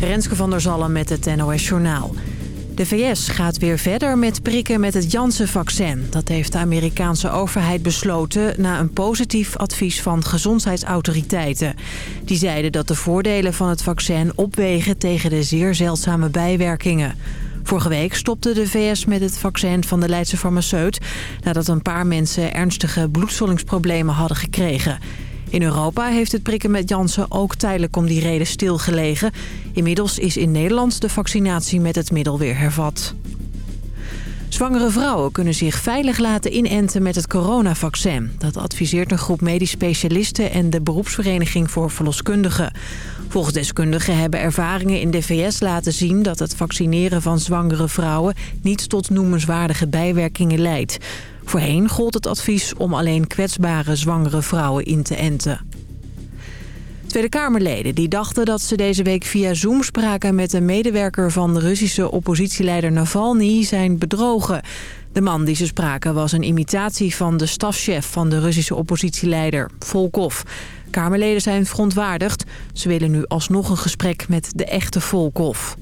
Renske van der Zallen met het NOS Journaal. De VS gaat weer verder met prikken met het Janssen-vaccin. Dat heeft de Amerikaanse overheid besloten na een positief advies van gezondheidsautoriteiten. Die zeiden dat de voordelen van het vaccin opwegen tegen de zeer zeldzame bijwerkingen. Vorige week stopte de VS met het vaccin van de Leidse farmaceut... nadat een paar mensen ernstige bloedstollingsproblemen hadden gekregen... In Europa heeft het prikken met Janssen ook tijdelijk om die reden stilgelegen. Inmiddels is in Nederland de vaccinatie met het middel weer hervat. Zwangere vrouwen kunnen zich veilig laten inenten met het coronavaccin. Dat adviseert een groep medisch specialisten en de beroepsvereniging voor verloskundigen. Volgens deskundigen hebben ervaringen in de VS laten zien... dat het vaccineren van zwangere vrouwen niet tot noemenswaardige bijwerkingen leidt. Voorheen gold het advies om alleen kwetsbare zwangere vrouwen in te enten. Tweede Kamerleden die dachten dat ze deze week via Zoom spraken met een medewerker van de Russische oppositieleider Navalny zijn bedrogen. De man die ze spraken was een imitatie van de stafchef van de Russische oppositieleider, Volkov. Kamerleden zijn verontwaardigd. Ze willen nu alsnog een gesprek met de echte Volkov.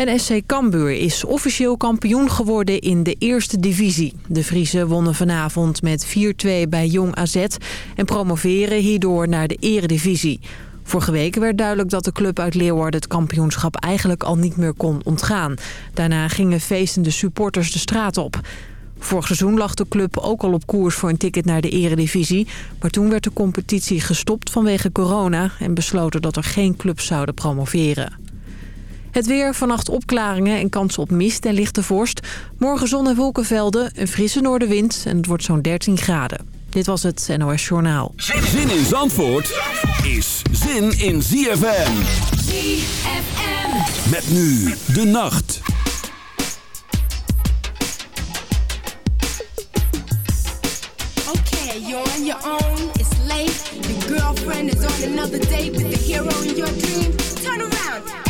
En SC Cambuur is officieel kampioen geworden in de eerste divisie. De Friese wonnen vanavond met 4-2 bij Jong AZ en promoveren hierdoor naar de eredivisie. Vorige week werd duidelijk dat de club uit Leeuwarden het kampioenschap eigenlijk al niet meer kon ontgaan. Daarna gingen feestende supporters de straat op. Vorig seizoen lag de club ook al op koers voor een ticket naar de eredivisie. Maar toen werd de competitie gestopt vanwege corona en besloten dat er geen clubs zouden promoveren. Het weer, vannacht opklaringen en kans op mist en lichte vorst. Morgen zon en wolkenvelden, een frisse noordenwind en het wordt zo'n 13 graden. Dit was het NOS Journaal. Zin in Zandvoort is zin in ZFM. ZFM. Met nu de nacht. Okay, you're on your own, it's late. Your girlfriend is on another date with the hero in your dream. Turn around.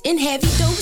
In heavy doses.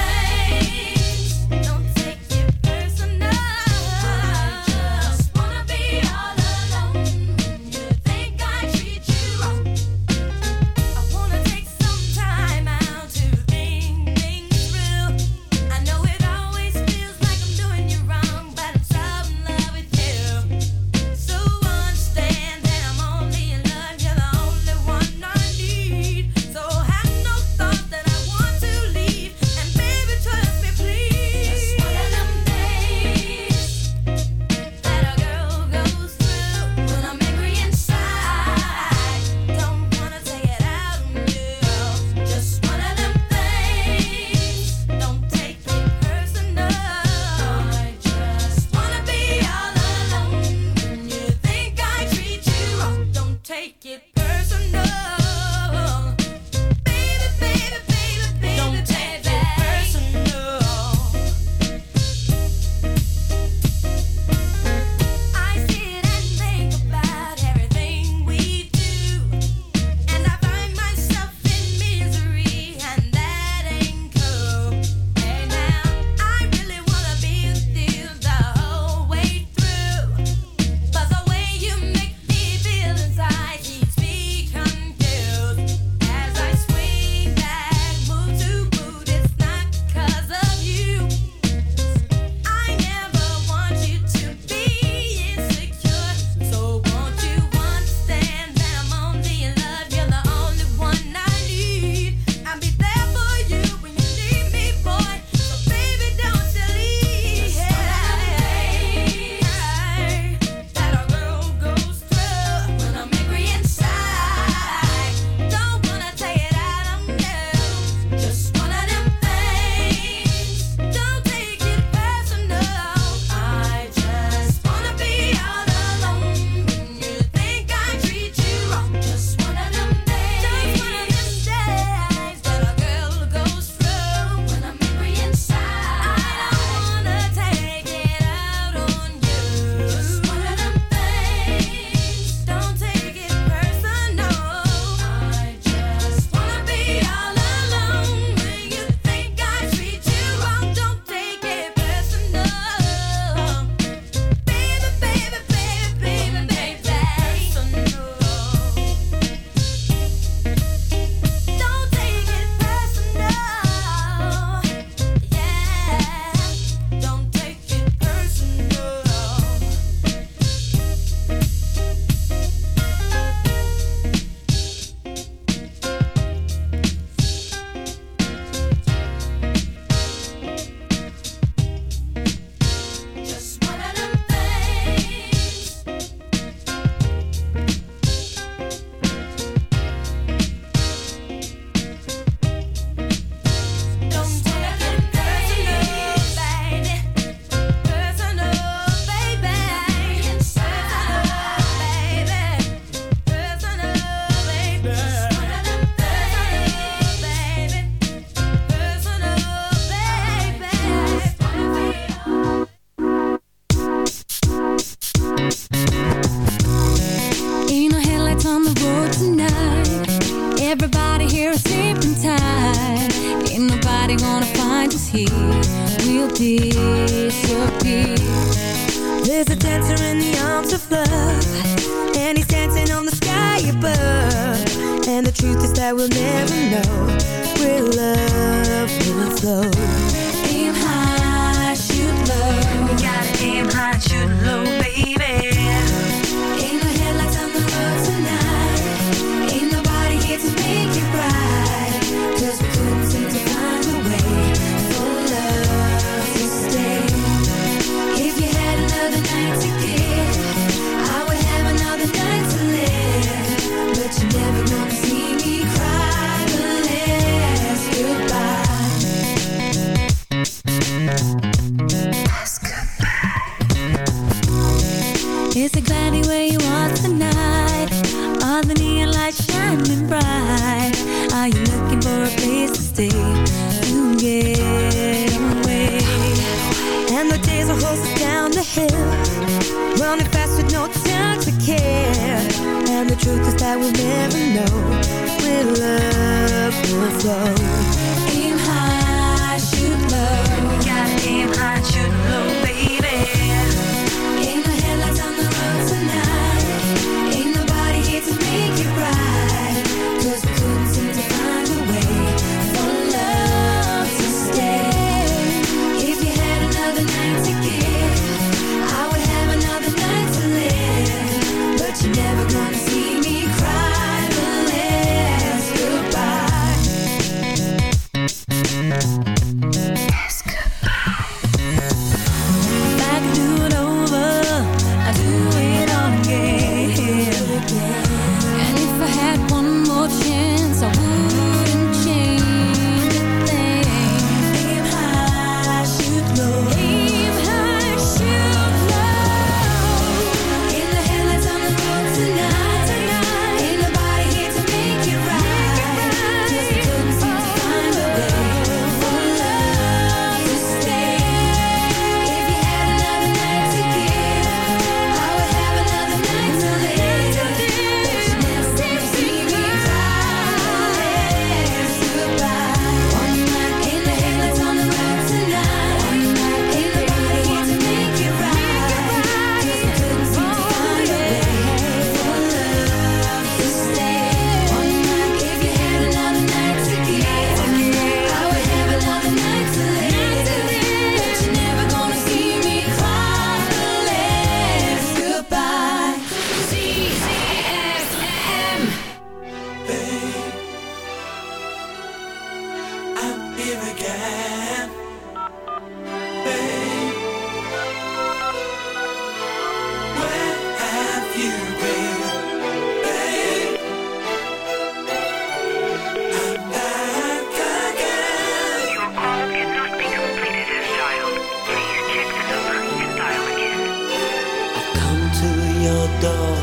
your door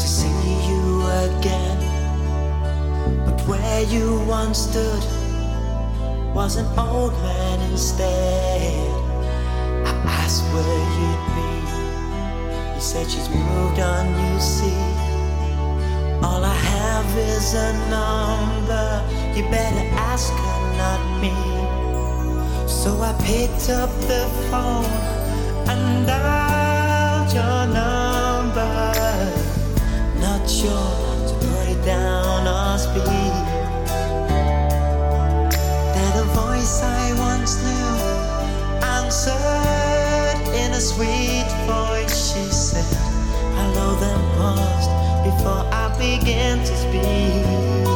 to see you again. But where you once stood was an old man instead. I asked where you'd be. You said she's moved on, you see. All I have is a number. You better ask her, not me. So I picked up the phone and I your number, not sure to put it down or speak. That a voice I once knew answered in a sweet voice. She said, Hello, then paused before I began to speak.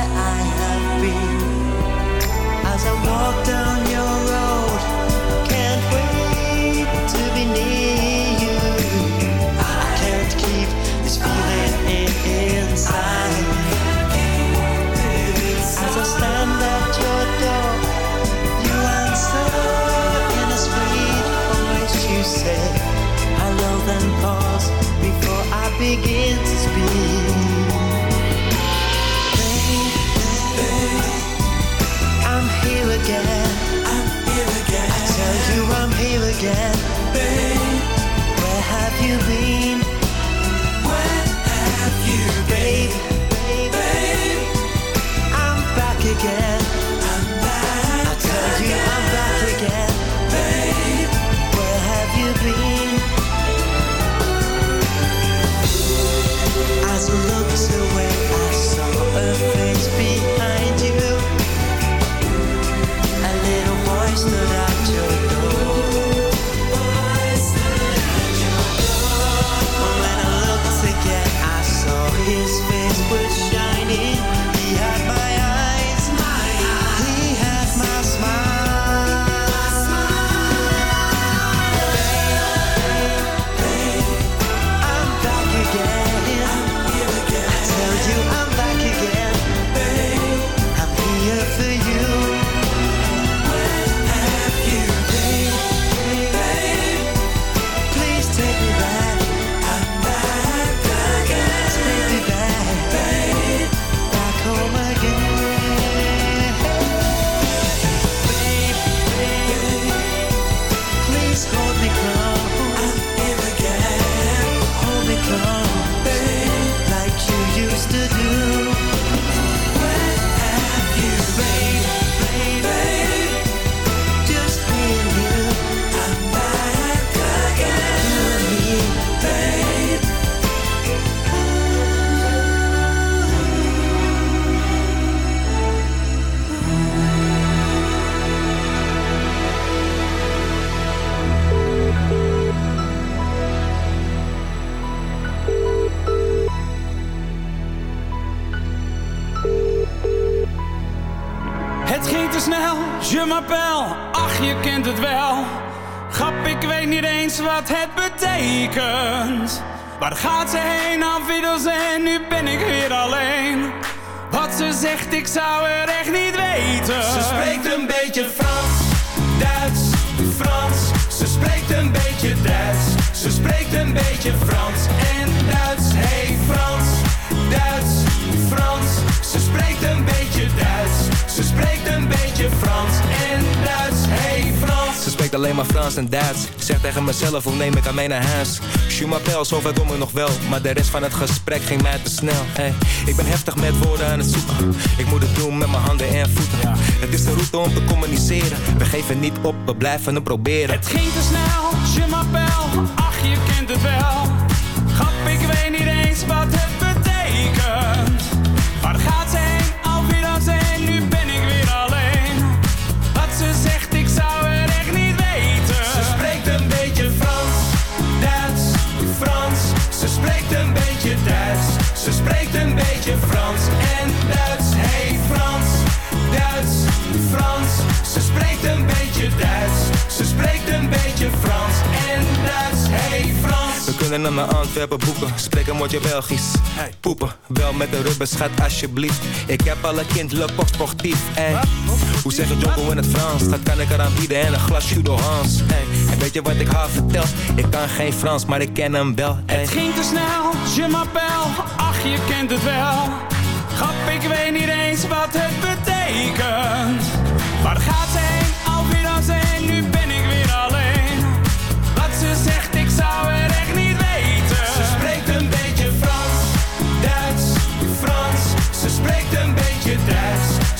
again. Maar Frans en Duits. Zeg tegen mezelf, hoe neem ik aan mee naar huis? Je m'appelle, zover kom ik nog wel. Maar de rest van het gesprek ging mij te snel. Hey, ik ben heftig met woorden aan het zoeken. Ik moet het doen met mijn handen en voeten. Het is de route om te communiceren. We geven niet op, we blijven het proberen. Het ging te snel, je m'appelle, ach je kent het wel. Grap, ik weet niet eens wat het We kunnen naar Antwerpen boeken, spreken moet je Belgisch. Poepen, wel met de rubber, schat alsjeblieft. Ik heb alle kind, le pop sportief. Ey. Hoe zeg je Jocko in het Frans? Dat kan ik eraan bieden en een glas Judo Hans. Ey. En weet je wat ik haar vertel? Ik kan geen Frans, maar ik ken hem wel. Ey. Het ging te snel, je m'appelle, ach je kent het wel. Grap, ik weet niet eens wat het betekent. Waar gaat ze heen, alweer en nu ben ik weer alleen. Wat ze zegt, ik zou er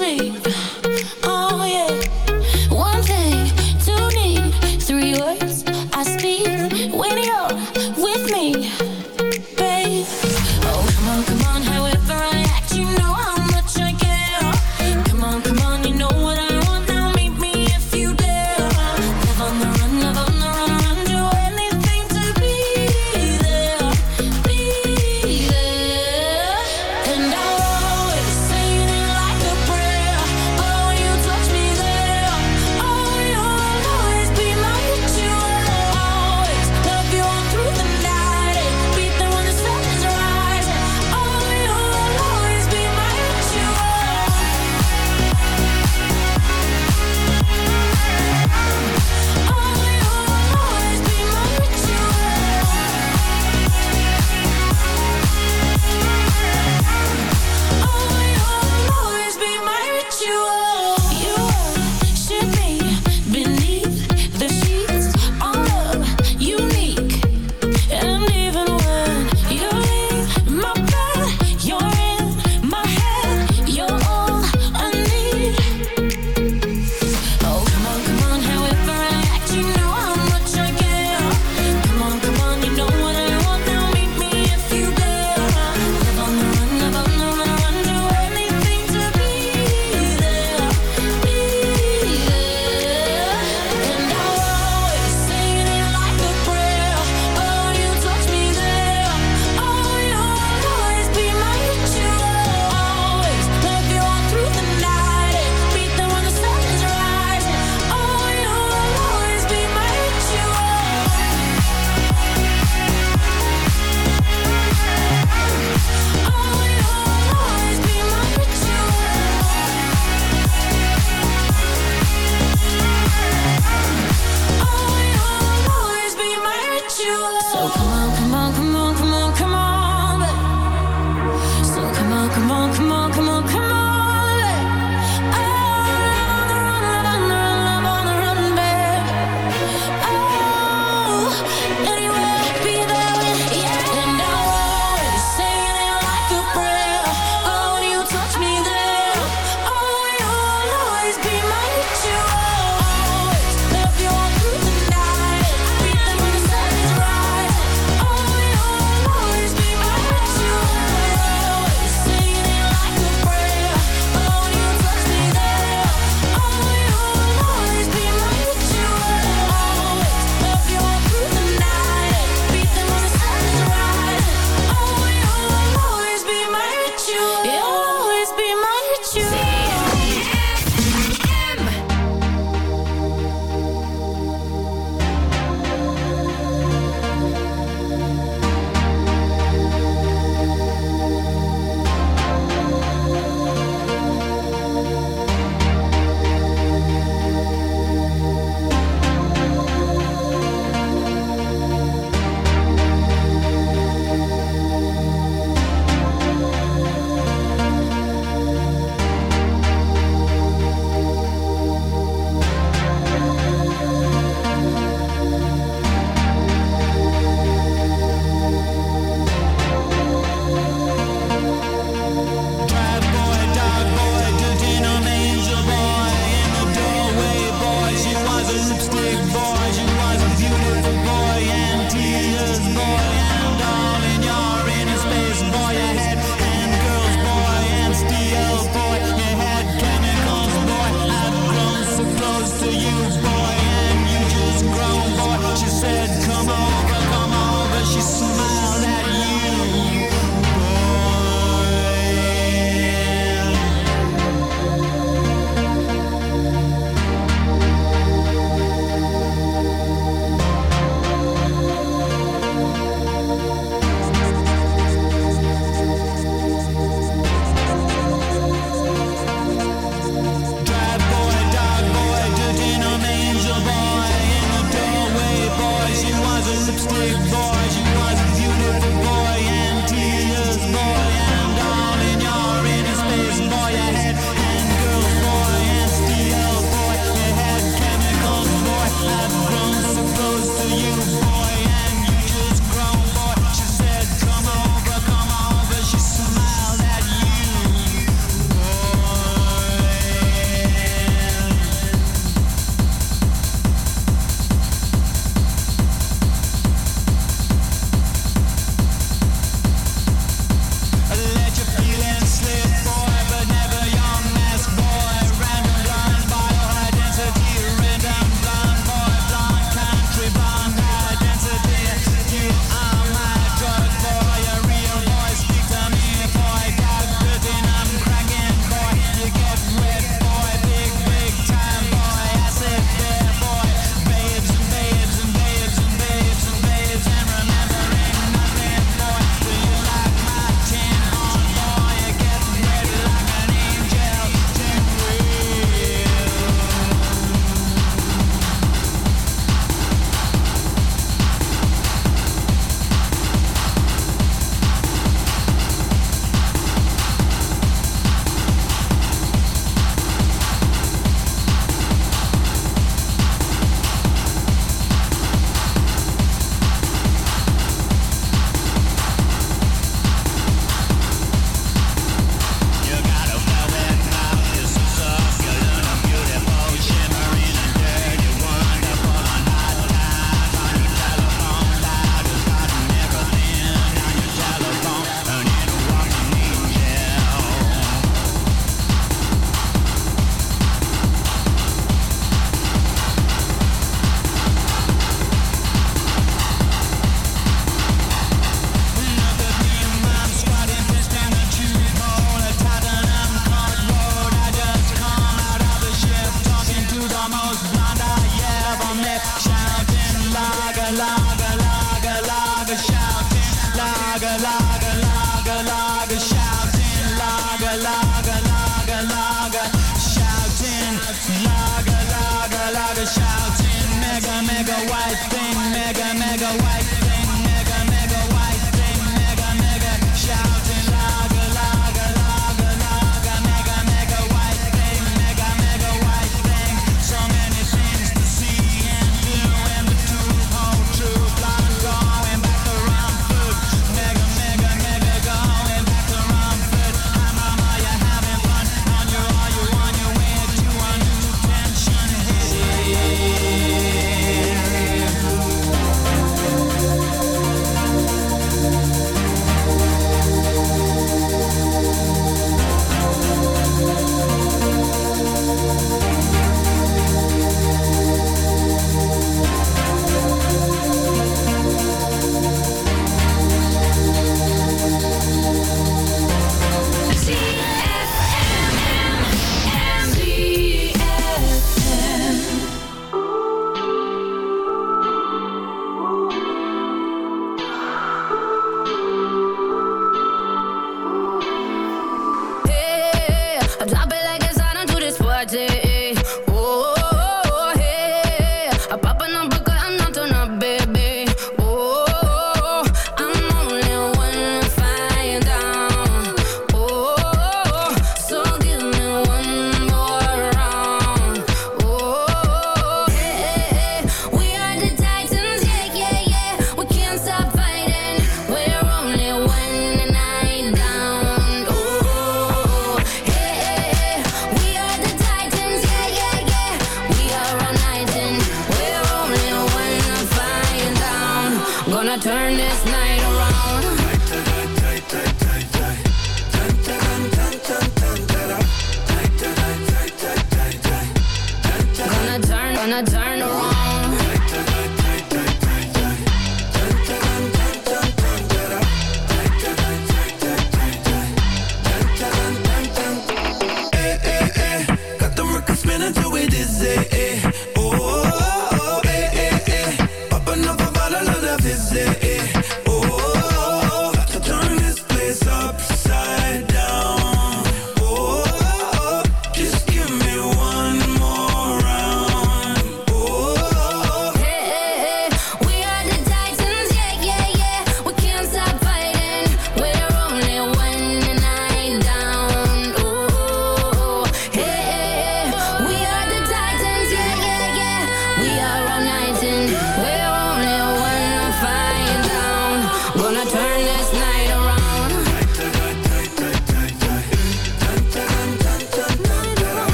me.